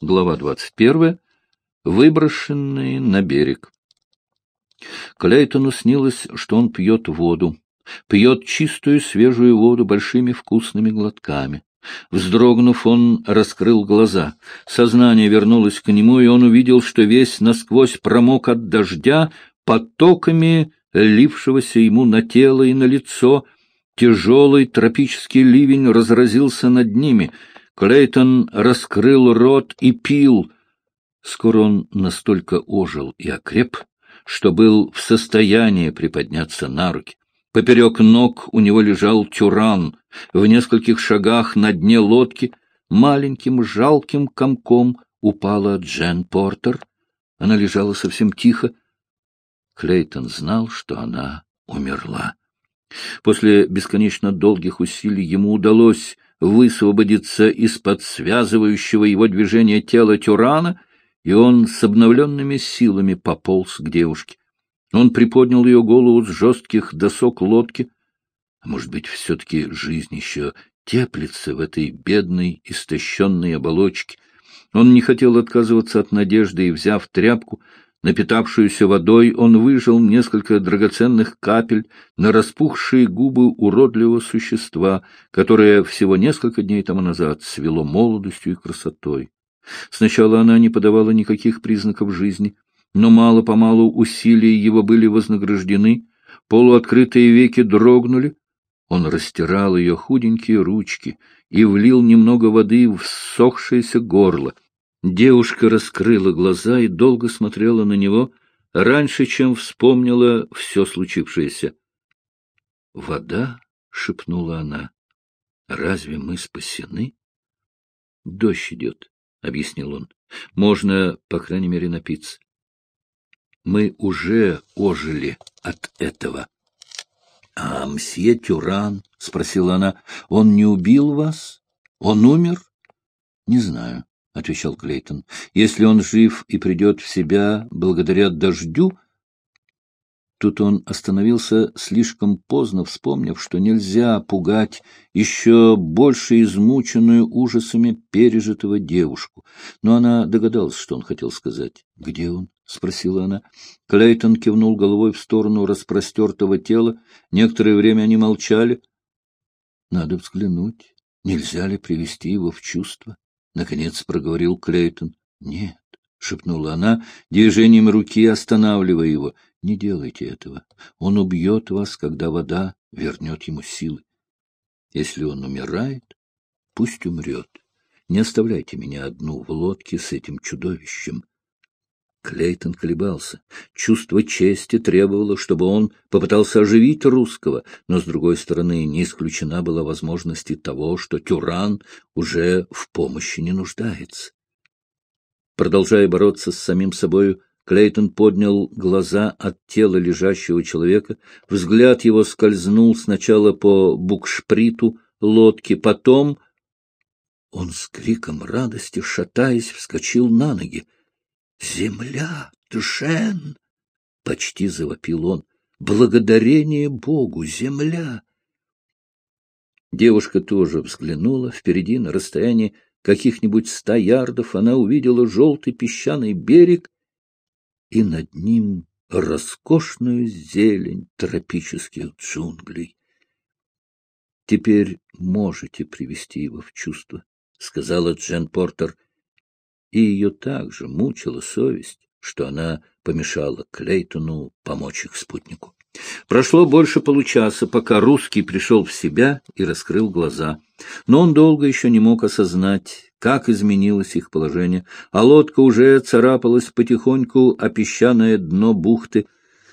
Глава 21. Выброшенные на берег. Клейтону снилось, что он пьет воду. Пьет чистую свежую воду большими вкусными глотками. Вздрогнув, он раскрыл глаза. Сознание вернулось к нему, и он увидел, что весь насквозь промок от дождя потоками лившегося ему на тело и на лицо. Тяжелый тропический ливень разразился над ними — Клейтон раскрыл рот и пил. Скоро он настолько ожил и окреп, что был в состоянии приподняться на руки. Поперек ног у него лежал тюран. В нескольких шагах на дне лодки маленьким жалким комком упала Джен Портер. Она лежала совсем тихо. Клейтон знал, что она умерла. После бесконечно долгих усилий ему удалось высвободиться из-под связывающего его движения тела Тюрана, и он с обновленными силами пополз к девушке. Он приподнял ее голову с жестких досок лодки. А может быть, все-таки жизнь еще теплится в этой бедной, истощенной оболочке. Он не хотел отказываться от надежды и, взяв тряпку, Напитавшуюся водой, он выжил несколько драгоценных капель на распухшие губы уродливого существа, которое всего несколько дней тому назад свело молодостью и красотой. Сначала она не подавала никаких признаков жизни, но мало-помалу усилия его были вознаграждены, полуоткрытые веки дрогнули, он растирал ее худенькие ручки и влил немного воды в ссохшееся горло — Девушка раскрыла глаза и долго смотрела на него, раньше, чем вспомнила все случившееся. «Вода?» — шепнула она. «Разве мы спасены?» «Дождь идет», — объяснил он. «Можно, по крайней мере, напиться. Мы уже ожили от этого». «А мсье Тюран?» — спросила она. «Он не убил вас? Он умер?» «Не знаю. — отвечал Клейтон. — Если он жив и придет в себя благодаря дождю... Тут он остановился слишком поздно, вспомнив, что нельзя пугать еще больше измученную ужасами пережитого девушку. Но она догадалась, что он хотел сказать. — Где он? — спросила она. Клейтон кивнул головой в сторону распростертого тела. Некоторое время они молчали. — Надо взглянуть. Нельзя ли привести его в чувство? Наконец проговорил Клейтон. — Нет, — шепнула она, движением руки останавливая его. — Не делайте этого. Он убьет вас, когда вода вернет ему силы. Если он умирает, пусть умрет. Не оставляйте меня одну в лодке с этим чудовищем. Клейтон колебался. Чувство чести требовало, чтобы он попытался оживить русского, но, с другой стороны, не исключена была возможность того, что Тюран уже в помощи не нуждается. Продолжая бороться с самим собою, Клейтон поднял глаза от тела лежащего человека, взгляд его скользнул сначала по букшприту лодки, потом... Он с криком радости, шатаясь, вскочил на ноги. «Земля, Джен!» — почти завопил он. «Благодарение Богу, земля!» Девушка тоже взглянула. Впереди, на расстоянии каких-нибудь ста ярдов, она увидела желтый песчаный берег и над ним роскошную зелень тропических джунглей. «Теперь можете привести его в чувство», — сказала Джен Портер и ее также мучила совесть, что она помешала Клейтону помочь их спутнику. Прошло больше получаса, пока русский пришел в себя и раскрыл глаза. Но он долго еще не мог осознать, как изменилось их положение, а лодка уже царапалась потихоньку о песчаное дно бухты.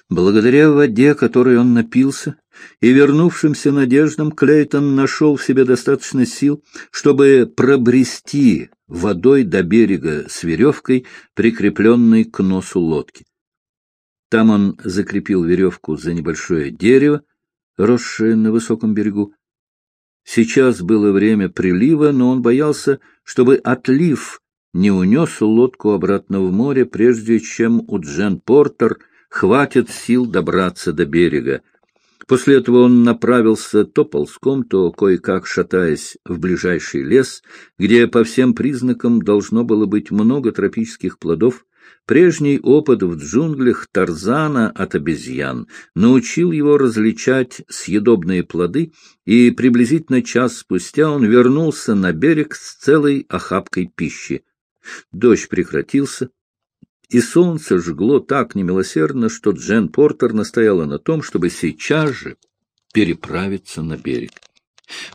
Благодаря воде, которой он напился, и вернувшимся надеждам Клейтон нашел в себе достаточно сил, чтобы пробрести водой до берега с веревкой, прикрепленной к носу лодки. Там он закрепил веревку за небольшое дерево, росшее на высоком берегу. Сейчас было время прилива, но он боялся, чтобы отлив не унес лодку обратно в море, прежде чем у Джен Портер хватит сил добраться до берега. После этого он направился то ползком, то кое-как шатаясь в ближайший лес, где по всем признакам должно было быть много тропических плодов. Прежний опыт в джунглях Тарзана от обезьян научил его различать съедобные плоды, и приблизительно час спустя он вернулся на берег с целой охапкой пищи. Дождь прекратился, и солнце жгло так немилосердно, что Джен Портер настояла на том, чтобы сейчас же переправиться на берег.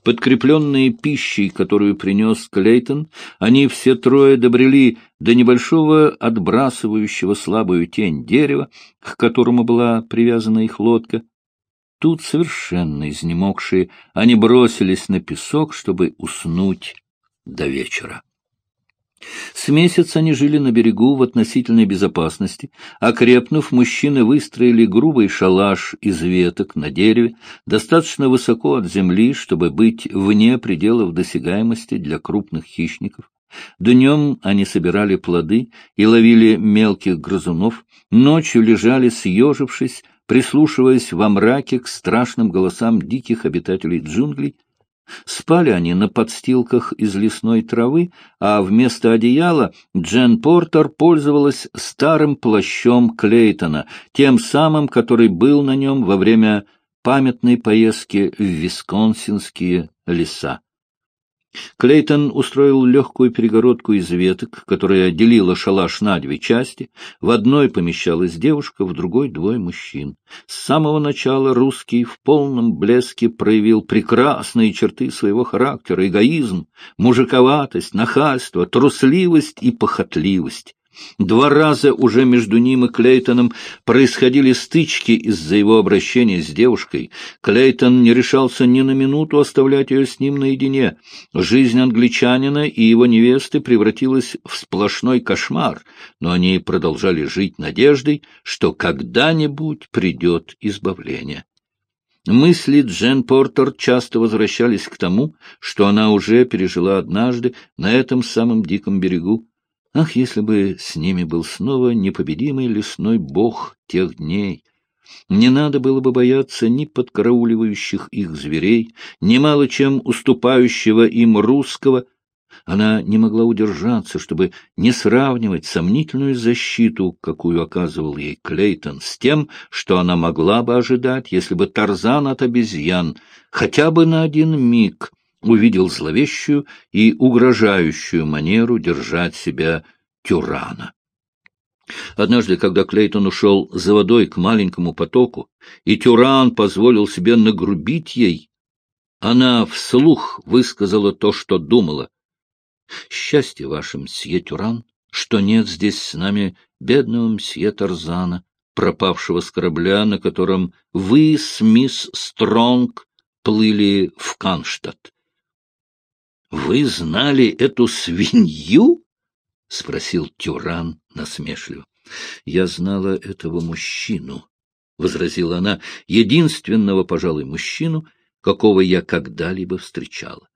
Подкрепленные пищей, которую принес Клейтон, они все трое добрели до небольшого отбрасывающего слабую тень дерева, к которому была привязана их лодка. Тут, совершенно изнемогшие, они бросились на песок, чтобы уснуть до вечера. С месяц они жили на берегу в относительной безопасности. Окрепнув, мужчины выстроили грубый шалаш из веток на дереве, достаточно высоко от земли, чтобы быть вне пределов досягаемости для крупных хищников. Днем они собирали плоды и ловили мелких грызунов, ночью лежали, съежившись, прислушиваясь во мраке к страшным голосам диких обитателей джунглей, Спали они на подстилках из лесной травы, а вместо одеяла Джен Портер пользовалась старым плащом Клейтона, тем самым, который был на нем во время памятной поездки в висконсинские леса. Клейтон устроил легкую перегородку из веток, которая делила шалаш на две части. В одной помещалась девушка, в другой — двое мужчин. С самого начала русский в полном блеске проявил прекрасные черты своего характера — эгоизм, мужиковатость, нахальство, трусливость и похотливость. Два раза уже между ним и Клейтоном происходили стычки из-за его обращения с девушкой. Клейтон не решался ни на минуту оставлять ее с ним наедине. Жизнь англичанина и его невесты превратилась в сплошной кошмар, но они продолжали жить надеждой, что когда-нибудь придет избавление. Мысли Джен Портер часто возвращались к тому, что она уже пережила однажды на этом самом диком берегу, Ах, если бы с ними был снова непобедимый лесной бог тех дней! Не надо было бы бояться ни подкарауливающих их зверей, ни мало чем уступающего им русского. Она не могла удержаться, чтобы не сравнивать сомнительную защиту, какую оказывал ей Клейтон, с тем, что она могла бы ожидать, если бы Тарзан от обезьян хотя бы на один миг увидел зловещую и угрожающую манеру держать себя тюрана. Однажды, когда Клейтон ушел за водой к маленькому потоку, и Тюран позволил себе нагрубить ей, она вслух высказала то, что думала. «Счастье вашим, мсье Тюран, что нет здесь с нами бедного мсье Тарзана, пропавшего с корабля, на котором вы с мисс Стронг плыли в Канштадт. — Вы знали эту свинью? — спросил Тюран насмешливо. — Я знала этого мужчину, — возразила она, — единственного, пожалуй, мужчину, какого я когда-либо встречала.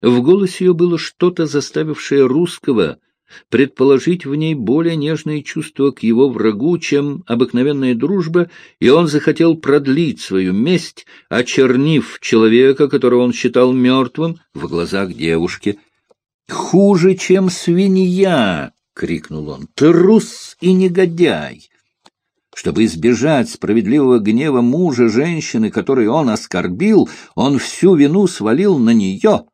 В голосе ее было что-то, заставившее русского предположить в ней более нежные чувства к его врагу, чем обыкновенная дружба, и он захотел продлить свою месть, очернив человека, которого он считал мертвым, в глазах девушки. «Хуже, чем свинья!» — крикнул он. «Трус и негодяй!» Чтобы избежать справедливого гнева мужа женщины, которой он оскорбил, он всю вину свалил на нее —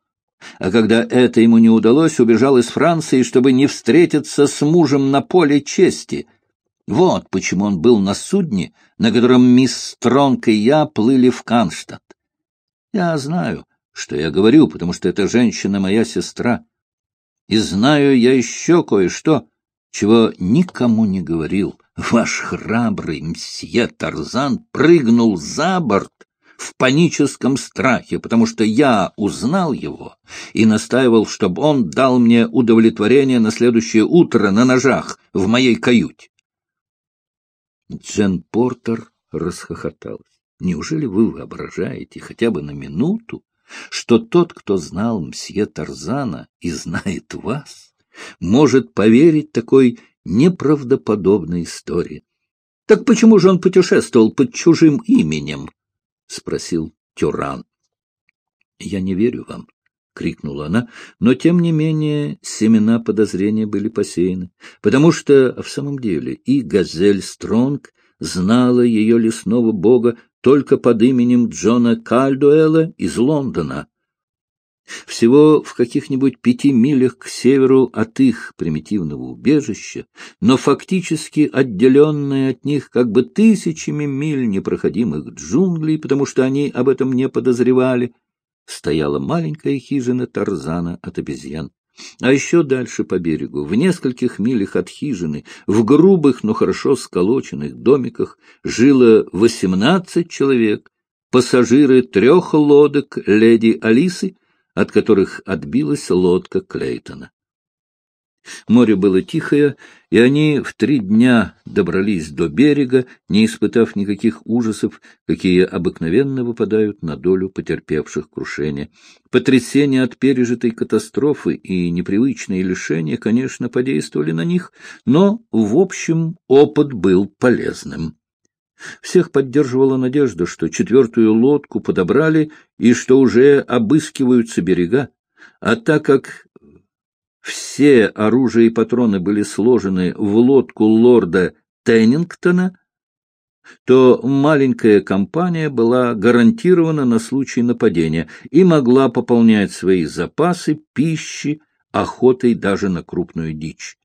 а когда это ему не удалось, убежал из Франции, чтобы не встретиться с мужем на поле чести. Вот почему он был на судне, на котором мисс Стронг и я плыли в Канштадт. Я знаю, что я говорю, потому что эта женщина моя сестра. И знаю я еще кое-что, чего никому не говорил. Ваш храбрый мсье Тарзан прыгнул за борт в паническом страхе, потому что я узнал его и настаивал, чтобы он дал мне удовлетворение на следующее утро на ножах в моей каюте. Джен Портер расхохоталась. Неужели вы воображаете хотя бы на минуту, что тот, кто знал мсье Тарзана и знает вас, может поверить такой неправдоподобной истории? Так почему же он путешествовал под чужим именем? Спросил Тюран. — Я не верю вам, — крикнула она, но, тем не менее, семена подозрения были посеяны, потому что, в самом деле, и Газель Стронг знала ее лесного бога только под именем Джона Кальдуэла из Лондона. Всего в каких-нибудь пяти милях к северу от их примитивного убежища, но фактически отделенные от них как бы тысячами миль непроходимых джунглей, потому что они об этом не подозревали, стояла маленькая хижина Тарзана от обезьян. А еще дальше по берегу, в нескольких милях от хижины, в грубых, но хорошо сколоченных домиках, жило восемнадцать человек, пассажиры трех лодок леди Алисы, от которых отбилась лодка Клейтона. Море было тихое, и они в три дня добрались до берега, не испытав никаких ужасов, какие обыкновенно выпадают на долю потерпевших крушение. Потрясение от пережитой катастрофы и непривычные лишения, конечно, подействовали на них, но, в общем, опыт был полезным. Всех поддерживала надежда, что четвертую лодку подобрали и что уже обыскиваются берега, а так как все оружие и патроны были сложены в лодку лорда Теннингтона, то маленькая компания была гарантирована на случай нападения и могла пополнять свои запасы пищи охотой даже на крупную дичь.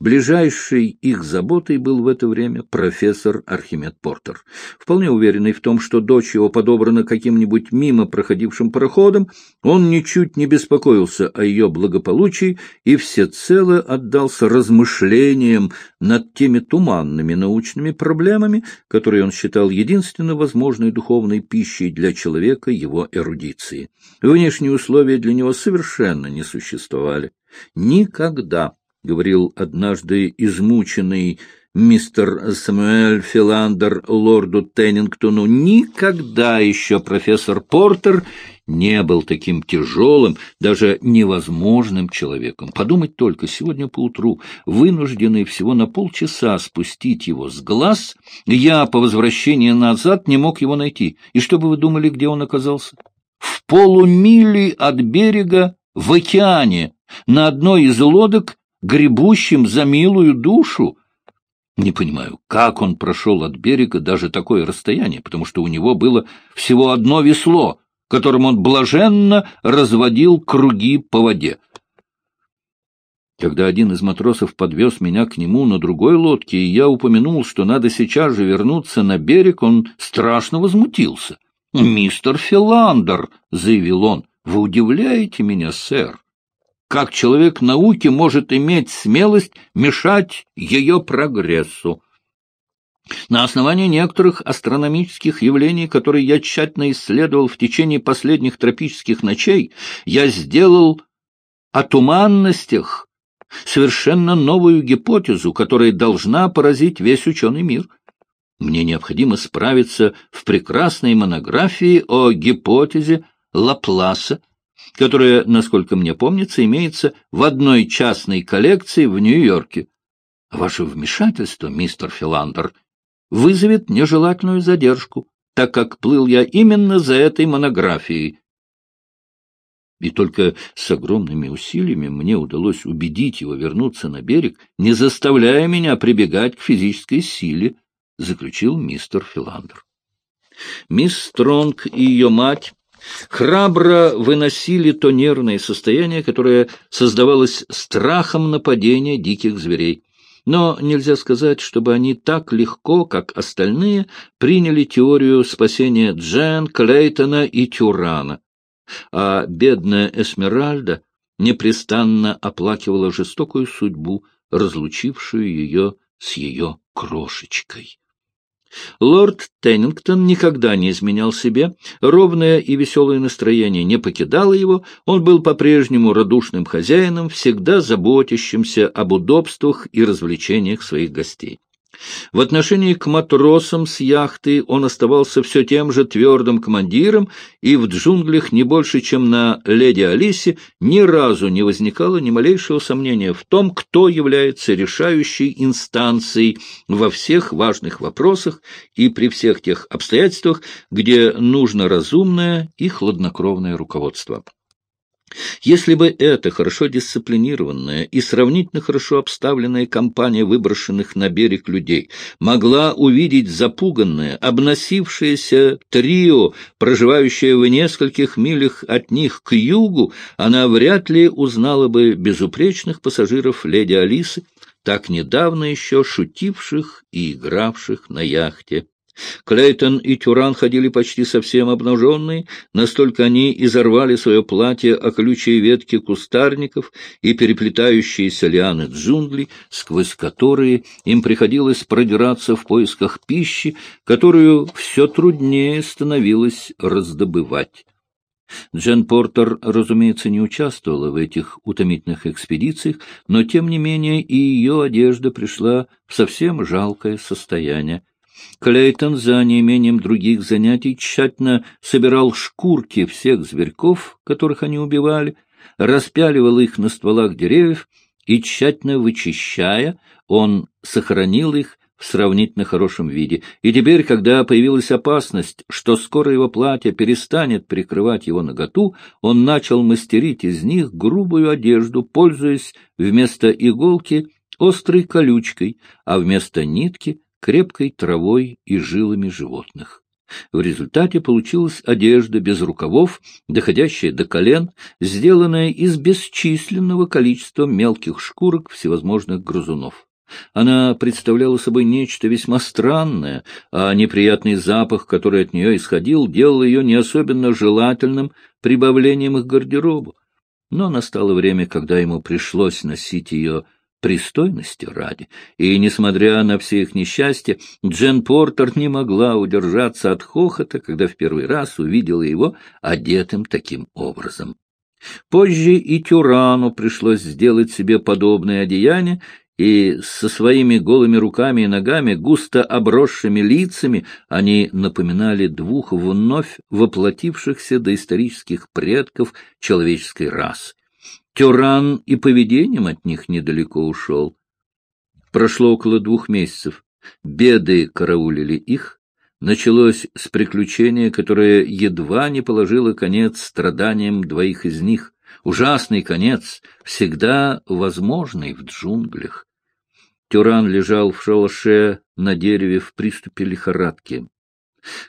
Ближайшей их заботой был в это время профессор Архимед Портер. Вполне уверенный в том, что дочь его подобрана каким-нибудь мимо проходившим пароходом, он ничуть не беспокоился о ее благополучии и всецело отдался размышлениям над теми туманными научными проблемами, которые он считал единственно возможной духовной пищей для человека его эрудиции. Внешние условия для него совершенно не существовали. Никогда — говорил однажды измученный мистер Самуэль Филандер лорду Теннингтону, никогда еще профессор Портер не был таким тяжелым, даже невозможным человеком. Подумать только, сегодня поутру, вынужденный всего на полчаса спустить его с глаз, я по возвращении назад не мог его найти. И что бы вы думали, где он оказался? В полумили от берега в океане, на одной из лодок, гребущим за милую душу. Не понимаю, как он прошел от берега даже такое расстояние, потому что у него было всего одно весло, которым он блаженно разводил круги по воде. Когда один из матросов подвез меня к нему на другой лодке, и я упомянул, что надо сейчас же вернуться на берег, он страшно возмутился. — Мистер Филандер, — заявил он, — вы удивляете меня, сэр как человек науки может иметь смелость мешать ее прогрессу. На основании некоторых астрономических явлений, которые я тщательно исследовал в течение последних тропических ночей, я сделал о туманностях совершенно новую гипотезу, которая должна поразить весь ученый мир. Мне необходимо справиться в прекрасной монографии о гипотезе Лапласа, которая, насколько мне помнится, имеется в одной частной коллекции в Нью-Йорке. Ваше вмешательство, мистер Филандер, вызовет нежелательную задержку, так как плыл я именно за этой монографией. И только с огромными усилиями мне удалось убедить его вернуться на берег, не заставляя меня прибегать к физической силе, — заключил мистер Филандер. Мисс Стронг и ее мать храбро выносили то нервное состояние, которое создавалось страхом нападения диких зверей. Но нельзя сказать, чтобы они так легко, как остальные, приняли теорию спасения Джен, Клейтона и Тюрана. А бедная Эсмеральда непрестанно оплакивала жестокую судьбу, разлучившую ее с ее крошечкой. Лорд Теннингтон никогда не изменял себе, ровное и веселое настроение не покидало его, он был по-прежнему радушным хозяином, всегда заботящимся об удобствах и развлечениях своих гостей. В отношении к матросам с яхты он оставался все тем же твердым командиром, и в джунглях не больше, чем на «Леди Алисе», ни разу не возникало ни малейшего сомнения в том, кто является решающей инстанцией во всех важных вопросах и при всех тех обстоятельствах, где нужно разумное и хладнокровное руководство. Если бы эта хорошо дисциплинированная и сравнительно хорошо обставленная компания выброшенных на берег людей могла увидеть запуганное, обносившееся трио, проживающее в нескольких милях от них к югу, она вряд ли узнала бы безупречных пассажиров леди Алисы, так недавно еще шутивших и игравших на яхте. Клейтон и Тюран ходили почти совсем обнаженные, настолько они изорвали свое платье о колючие ветки кустарников и переплетающиеся лианы джунглей, сквозь которые им приходилось продираться в поисках пищи, которую все труднее становилось раздобывать. Джен Портер, разумеется, не участвовала в этих утомительных экспедициях, но, тем не менее, и ее одежда пришла в совсем жалкое состояние. Клейтон за неимением других занятий тщательно собирал шкурки всех зверьков, которых они убивали, распяливал их на стволах деревьев и, тщательно вычищая, он сохранил их в сравнительно хорошем виде. И теперь, когда появилась опасность, что скоро его платье перестанет прикрывать его наготу, он начал мастерить из них грубую одежду, пользуясь вместо иголки острой колючкой, а вместо нитки крепкой травой и жилами животных. В результате получилась одежда без рукавов, доходящая до колен, сделанная из бесчисленного количества мелких шкурок всевозможных грызунов. Она представляла собой нечто весьма странное, а неприятный запах, который от нее исходил, делал ее не особенно желательным прибавлением их гардеробу. Но настало время, когда ему пришлось носить ее пристойности ради, и, несмотря на все их несчастья, Джен Портер не могла удержаться от хохота, когда в первый раз увидела его одетым таким образом. Позже и Тюрану пришлось сделать себе подобное одеяние, и со своими голыми руками и ногами, густо обросшими лицами, они напоминали двух вновь воплотившихся доисторических предков человеческой расы. Тюран и поведением от них недалеко ушел. Прошло около двух месяцев. Беды караулили их. Началось с приключения, которое едва не положило конец страданиям двоих из них. Ужасный конец, всегда возможный в джунглях. Тюран лежал в шалаше на дереве в приступе лихорадки.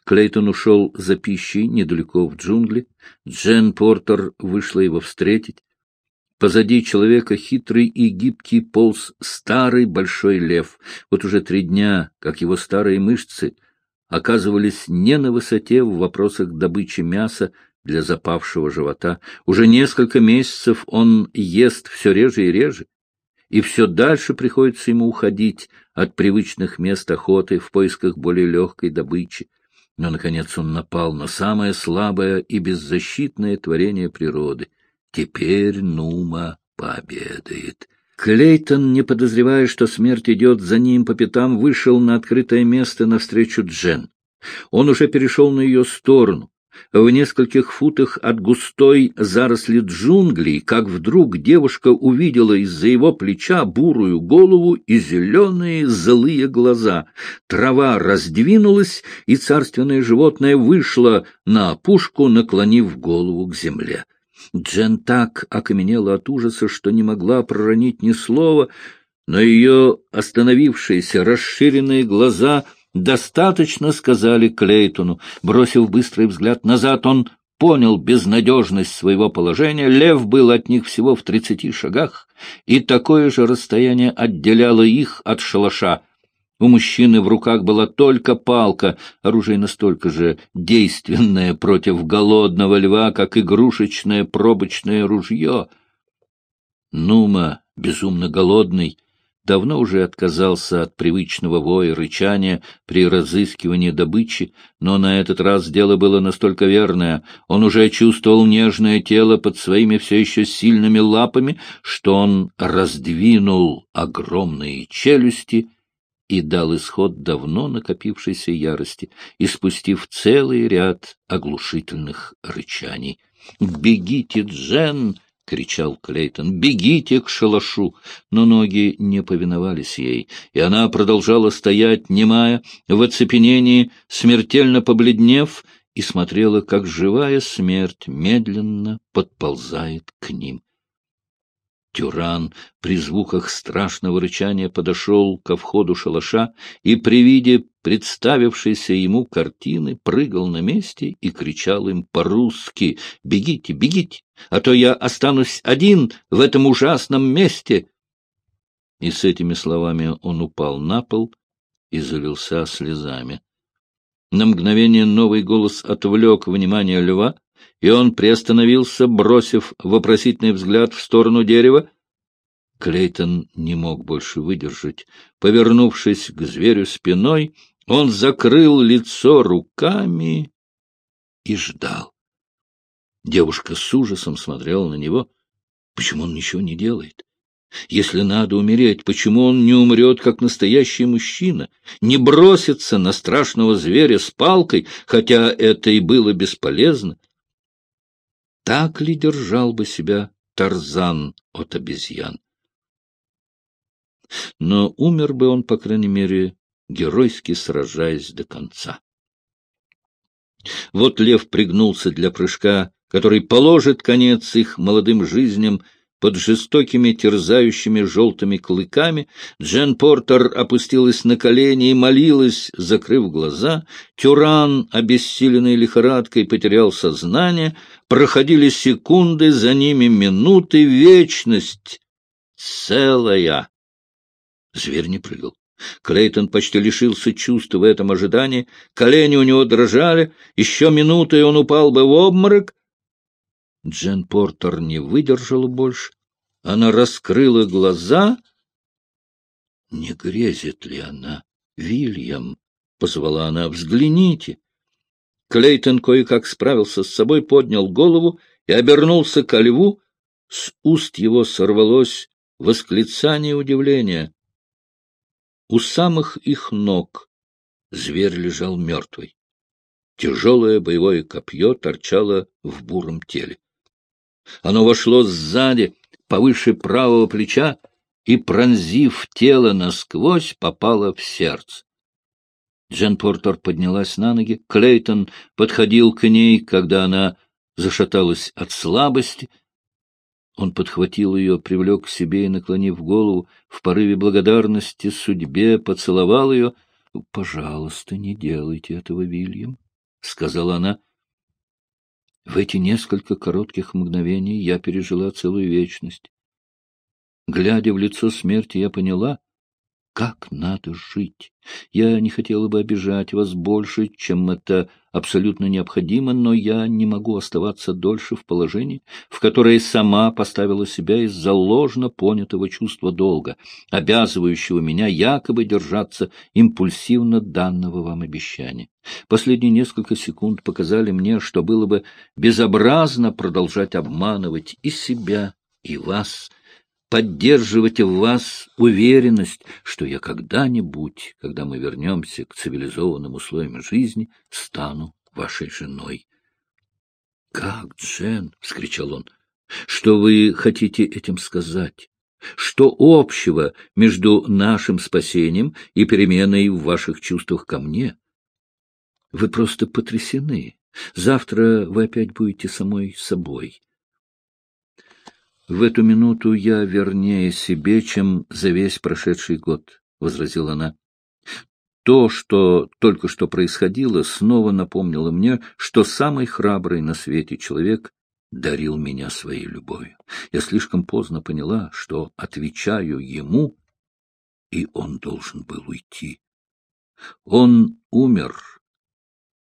Клейтон ушел за пищей недалеко в джунгли. Джен Портер вышла его встретить. Позади человека хитрый и гибкий полз старый большой лев. Вот уже три дня, как его старые мышцы оказывались не на высоте в вопросах добычи мяса для запавшего живота. Уже несколько месяцев он ест все реже и реже, и все дальше приходится ему уходить от привычных мест охоты в поисках более легкой добычи. Но, наконец, он напал на самое слабое и беззащитное творение природы — Теперь Нума пообедает. Клейтон, не подозревая, что смерть идет за ним по пятам, вышел на открытое место навстречу Джен. Он уже перешел на ее сторону. В нескольких футах от густой заросли джунглей, как вдруг девушка увидела из-за его плеча бурую голову и зеленые злые глаза. Трава раздвинулась, и царственное животное вышло на опушку, наклонив голову к земле. Джен так окаменела от ужаса, что не могла проронить ни слова, но ее остановившиеся, расширенные глаза достаточно сказали Клейтону. Бросив быстрый взгляд назад, он понял безнадежность своего положения. Лев был от них всего в тридцати шагах, и такое же расстояние отделяло их от шалаша. У мужчины в руках была только палка, оружие настолько же действенное против голодного льва, как игрушечное пробочное ружье. Нума, безумно голодный, давно уже отказался от привычного воя рычания при разыскивании добычи, но на этот раз дело было настолько верное, он уже чувствовал нежное тело под своими все еще сильными лапами, что он раздвинул огромные челюсти — и дал исход давно накопившейся ярости, испустив целый ряд оглушительных рычаний. «Бегите, Джен!» — кричал Клейтон. «Бегите к шалашу!» Но ноги не повиновались ей, и она продолжала стоять, немая, в оцепенении, смертельно побледнев, и смотрела, как живая смерть медленно подползает к ним. Тюран при звуках страшного рычания подошел ко входу шалаша и при виде представившейся ему картины прыгал на месте и кричал им по-русски «Бегите, бегите, а то я останусь один в этом ужасном месте!» И с этими словами он упал на пол и залился слезами. На мгновение новый голос отвлек внимание льва, и он приостановился, бросив вопросительный взгляд в сторону дерева. Клейтон не мог больше выдержать. Повернувшись к зверю спиной, он закрыл лицо руками и ждал. Девушка с ужасом смотрела на него. Почему он ничего не делает? Если надо умереть, почему он не умрет, как настоящий мужчина, не бросится на страшного зверя с палкой, хотя это и было бесполезно? Так ли держал бы себя Тарзан от обезьян? Но умер бы он, по крайней мере, геройски сражаясь до конца. Вот лев пригнулся для прыжка, который положит конец их молодым жизням, под жестокими терзающими желтыми клыками Джен Портер опустилась на колени и молилась, закрыв глаза. Тюран, обессиленный лихорадкой, потерял сознание. Проходили секунды, за ними минуты, вечность целая. Зверь не прыгал. Клейтон почти лишился чувств в этом ожидании. Колени у него дрожали. Еще минуты, и он упал бы в обморок. Джен Портер не выдержала больше. Она раскрыла глаза. Не грезит ли она? Вильям, — позвала она, — взгляните. Клейтон кое-как справился с собой, поднял голову и обернулся ко льву. С уст его сорвалось восклицание удивления. У самых их ног зверь лежал мертвый. Тяжелое боевое копье торчало в буром теле. Оно вошло сзади, повыше правого плеча, и, пронзив тело насквозь, попало в сердце. Джен Портер поднялась на ноги. Клейтон подходил к ней, когда она зашаталась от слабости. Он подхватил ее, привлек к себе и, наклонив голову, в порыве благодарности судьбе поцеловал ее. — Пожалуйста, не делайте этого, Вильям, — сказала она. В эти несколько коротких мгновений я пережила целую вечность. Глядя в лицо смерти, я поняла, как надо жить. Я не хотела бы обижать вас больше, чем это абсолютно необходимо, но я не могу оставаться дольше в положении, в которое сама поставила себя из-за ложно понятого чувства долга, обязывающего меня якобы держаться импульсивно данного вам обещания. Последние несколько секунд показали мне, что было бы безобразно продолжать обманывать и себя, и вас, поддерживать в вас уверенность, что я когда-нибудь, когда мы вернемся к цивилизованным условиям жизни, стану вашей женой. — Как, Джен? — вскричал он. — Что вы хотите этим сказать? Что общего между нашим спасением и переменой в ваших чувствах ко мне? Вы просто потрясены. Завтра вы опять будете самой собой. В эту минуту я вернее себе, чем за весь прошедший год, — возразила она. То, что только что происходило, снова напомнило мне, что самый храбрый на свете человек дарил меня своей любовью. Я слишком поздно поняла, что отвечаю ему, и он должен был уйти. Он умер,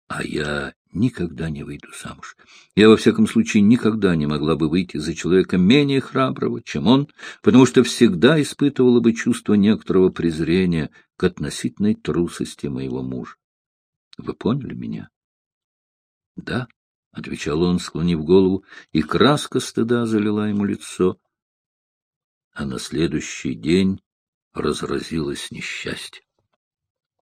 а я никогда не выйду замуж. Я, во всяком случае, никогда не могла бы выйти за человека менее храброго, чем он, потому что всегда испытывала бы чувство некоторого презрения к относительной трусости моего мужа. Вы поняли меня? — Да, — отвечал он, склонив голову, и краска стыда залила ему лицо. А на следующий день разразилось несчастье.